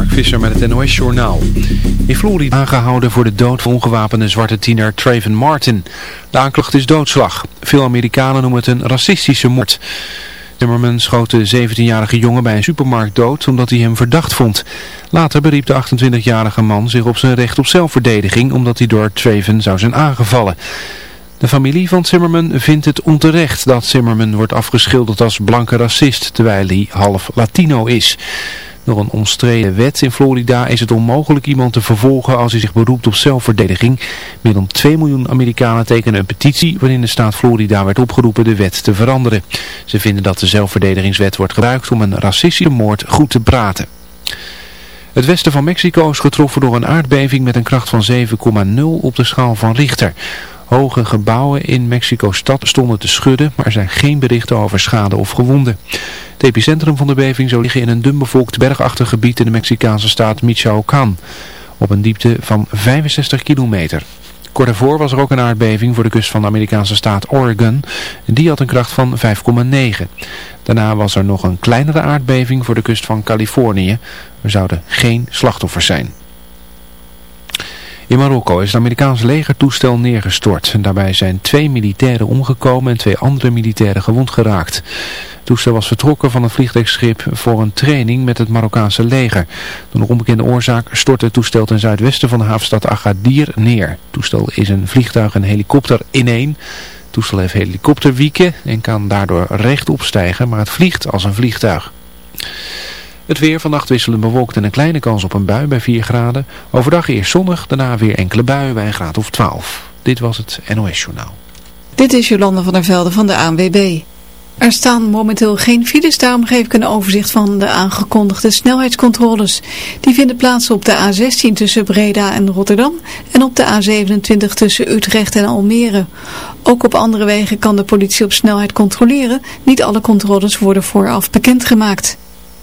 Mark Visser met het NOS Journaal. In Florida aangehouden voor de dood van ongewapende zwarte tiener Traven Martin. De aanklacht is doodslag. Veel Amerikanen noemen het een racistische moord. Timmerman schoot de 17-jarige jongen bij een supermarkt dood omdat hij hem verdacht vond. Later beriep de 28-jarige man zich op zijn recht op zelfverdediging omdat hij door Traven zou zijn aangevallen. De familie van Zimmerman vindt het onterecht dat Zimmerman wordt afgeschilderd als blanke racist, terwijl hij half Latino is. Door een omstreden wet in Florida is het onmogelijk iemand te vervolgen als hij zich beroept op zelfverdediging. Meer dan 2 miljoen Amerikanen tekenen een petitie waarin de staat Florida werd opgeroepen de wet te veranderen. Ze vinden dat de zelfverdedigingswet wordt gebruikt om een racistische moord goed te praten. Het westen van Mexico is getroffen door een aardbeving met een kracht van 7,0 op de schaal van Richter. Hoge gebouwen in Mexico-stad stonden te schudden, maar er zijn geen berichten over schade of gewonden. Het epicentrum van de beving zou liggen in een dunbevolkt bergachtig gebied in de Mexicaanse staat Michoacán, op een diepte van 65 kilometer. Kort daarvoor was er ook een aardbeving voor de kust van de Amerikaanse staat Oregon. Die had een kracht van 5,9. Daarna was er nog een kleinere aardbeving voor de kust van Californië. Er zouden geen slachtoffers zijn. In Marokko is het Amerikaanse legertoestel neergestort. En daarbij zijn twee militairen omgekomen en twee andere militairen gewond geraakt. Het toestel was vertrokken van een vliegtuigschip voor een training met het Marokkaanse leger. Door een onbekende oorzaak stortte het toestel ten zuidwesten van de havenstad Agadir neer. Het toestel is een vliegtuig en helikopter in één. Het toestel heeft helikopterwieken en kan daardoor rechtop stijgen, maar het vliegt als een vliegtuig. Het weer vannacht wisselend bewolkt en een kleine kans op een bui bij 4 graden. Overdag eerst zonnig, daarna weer enkele buien bij een graad of 12. Dit was het NOS Journaal. Dit is Jolande van der Velde van de ANWB. Er staan momenteel geen files, daarom geef ik een overzicht van de aangekondigde snelheidscontroles. Die vinden plaats op de A16 tussen Breda en Rotterdam en op de A27 tussen Utrecht en Almere. Ook op andere wegen kan de politie op snelheid controleren. Niet alle controles worden vooraf bekendgemaakt.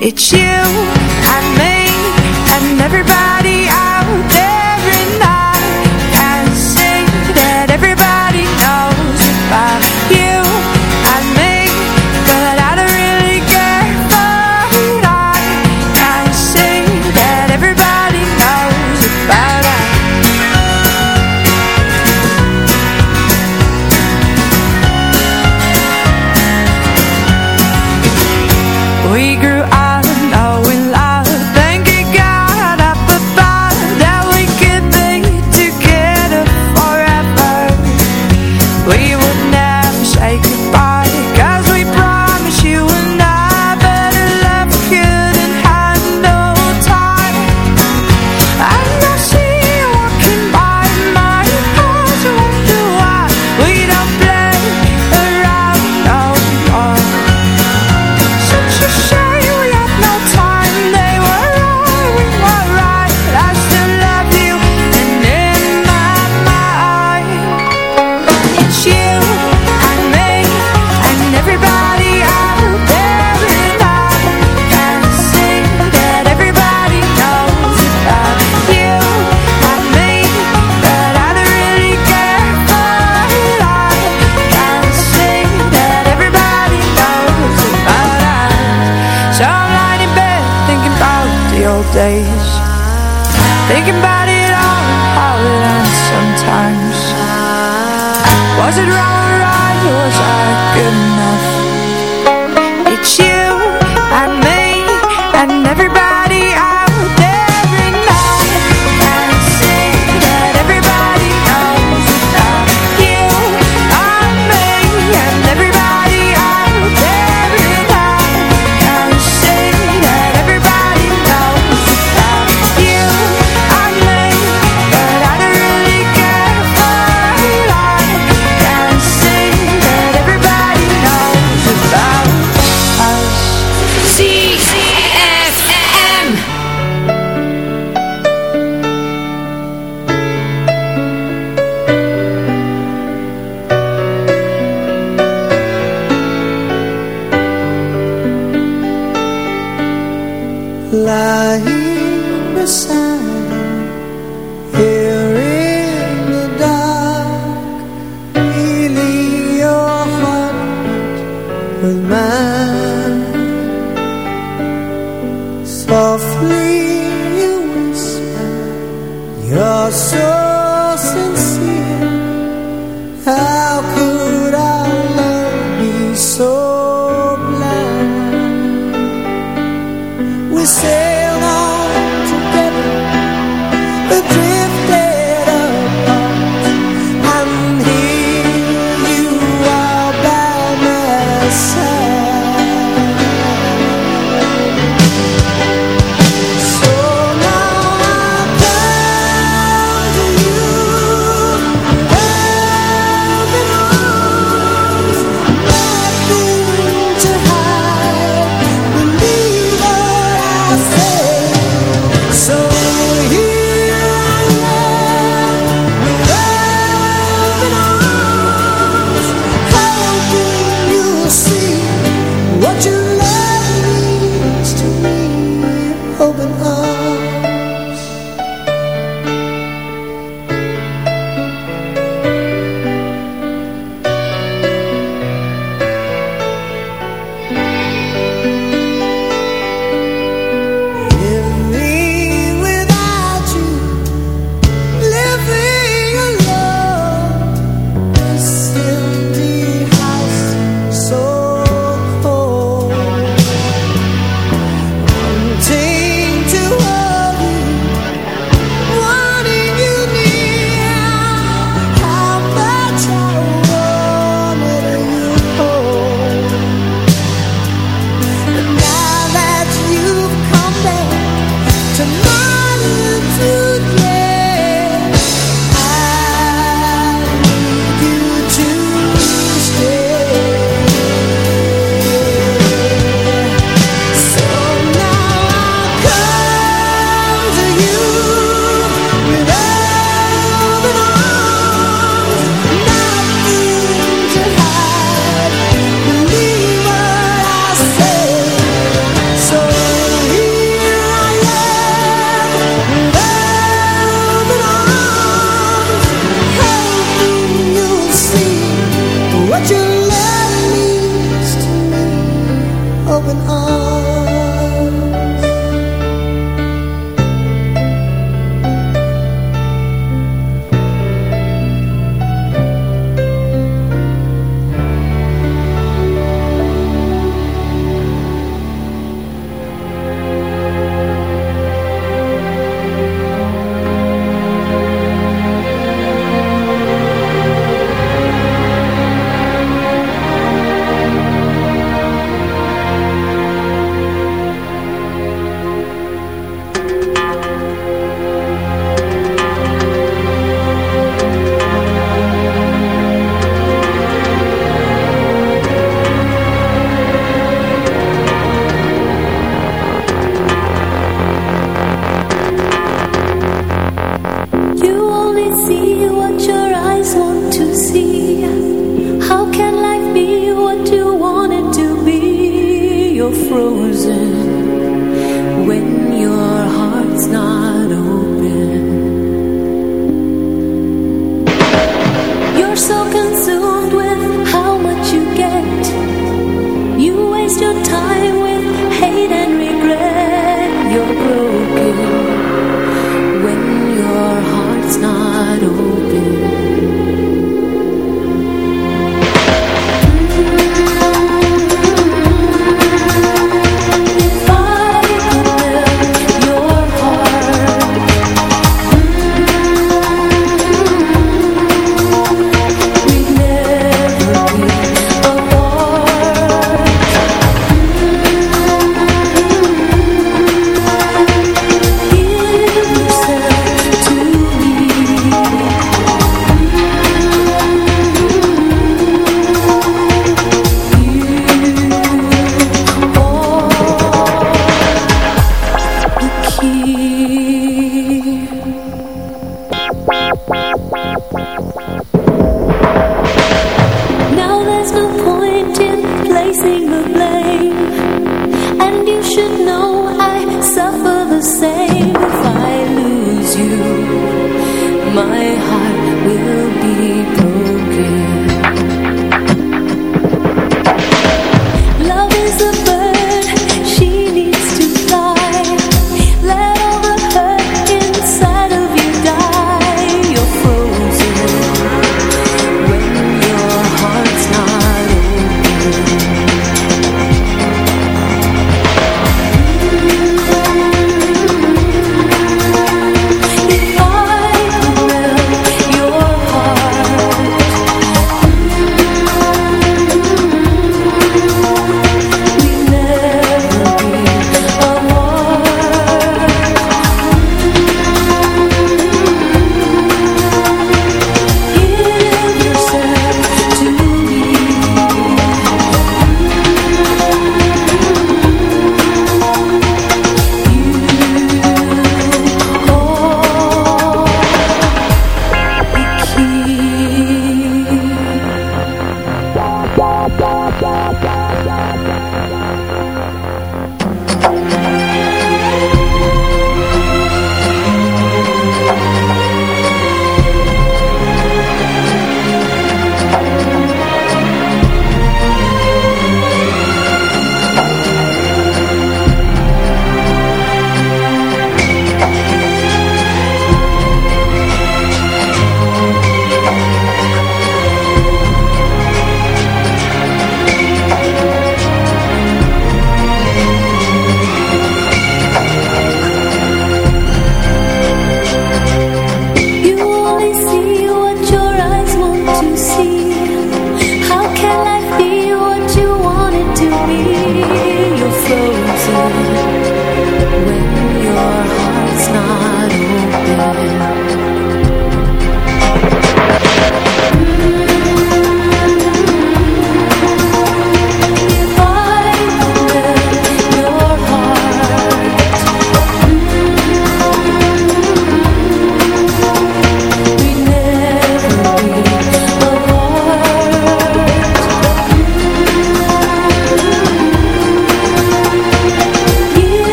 It's you and me.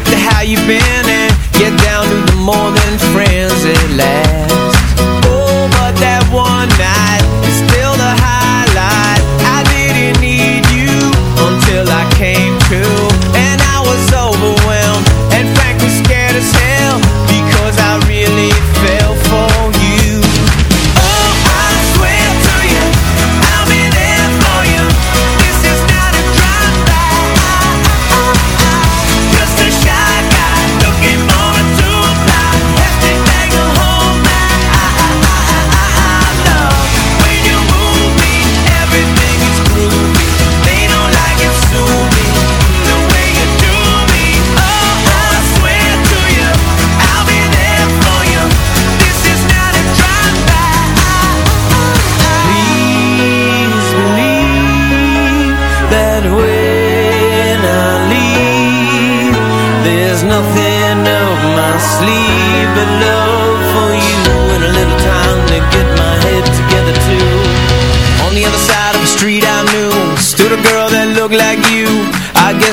The the